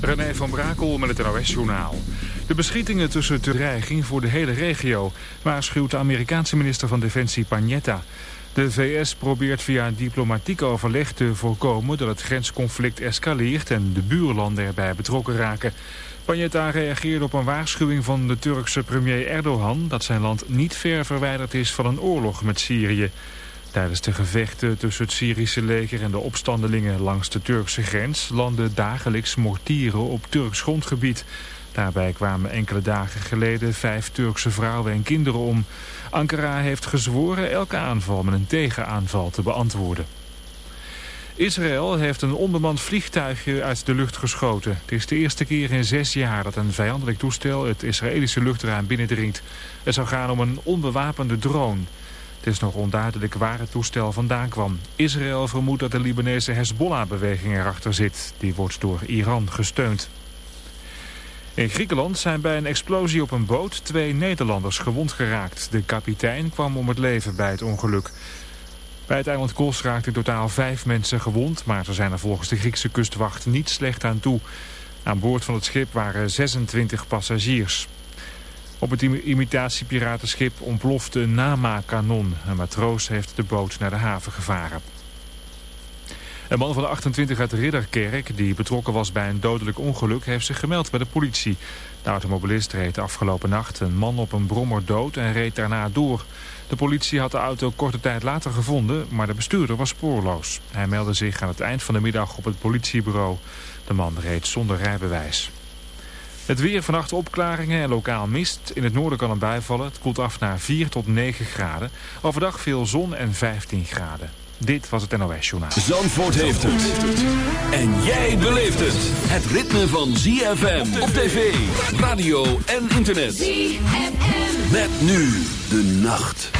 René van Brakel met het NOS-journaal. De beschietingen tussen de dreiging voor de hele regio... waarschuwt de Amerikaanse minister van Defensie Panetta. De VS probeert via diplomatiek overleg te voorkomen... dat het grensconflict escaleert en de buurlanden erbij betrokken raken. Panetta reageerde op een waarschuwing van de Turkse premier Erdogan... dat zijn land niet ver verwijderd is van een oorlog met Syrië. Tijdens de gevechten tussen het Syrische leger en de opstandelingen langs de Turkse grens landden dagelijks mortieren op Turks grondgebied. Daarbij kwamen enkele dagen geleden vijf Turkse vrouwen en kinderen om. Ankara heeft gezworen elke aanval met een tegenaanval te beantwoorden. Israël heeft een onbemand vliegtuigje uit de lucht geschoten. Het is de eerste keer in zes jaar dat een vijandelijk toestel het Israëlische luchtruim binnendringt. Het zou gaan om een onbewapende drone. Het is nog onduidelijk waar het toestel vandaan kwam. Israël vermoedt dat de Libanese Hezbollah-beweging erachter zit. Die wordt door Iran gesteund. In Griekenland zijn bij een explosie op een boot twee Nederlanders gewond geraakt. De kapitein kwam om het leven bij het ongeluk. Bij het eiland Kos raakten totaal vijf mensen gewond... maar ze zijn er volgens de Griekse kustwacht niet slecht aan toe. Aan boord van het schip waren 26 passagiers. Op het imitatiepiratenschip ontplofte een Nama-kanon. Een matroos heeft de boot naar de haven gevaren. Een man van de 28 uit Ridderkerk, die betrokken was bij een dodelijk ongeluk, heeft zich gemeld bij de politie. De automobilist reed afgelopen nacht een man op een brommer dood en reed daarna door. De politie had de auto korte tijd later gevonden, maar de bestuurder was spoorloos. Hij meldde zich aan het eind van de middag op het politiebureau. De man reed zonder rijbewijs. Het weer vannacht opklaringen en lokaal mist. In het noorden kan een bui vallen. Het koelt af naar 4 tot 9 graden. Overdag veel zon en 15 graden. Dit was het NOS Journaal. Zandvoort heeft het. En jij beleeft het. Het ritme van ZFM op tv, radio en internet. ZFM. Met nu de nacht.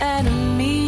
enemy.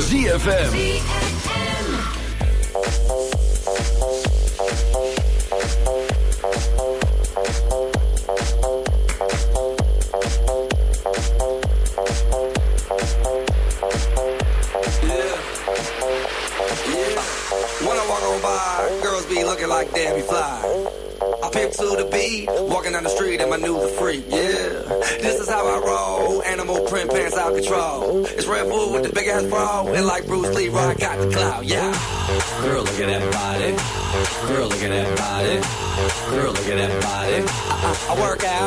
ZFM.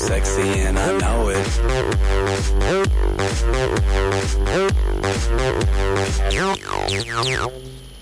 Sexy and I know it.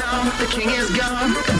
Though the king is gone,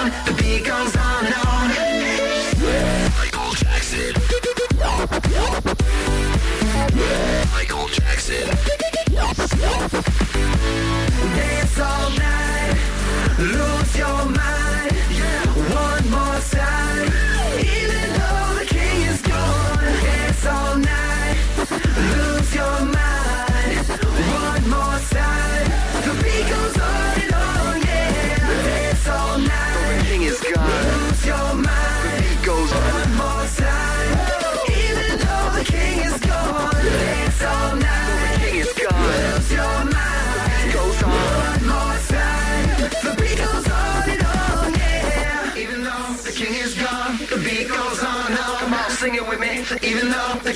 Gone, the beat goes on and on. Michael Jackson. Michael Jackson. Dance all night, lose your mind.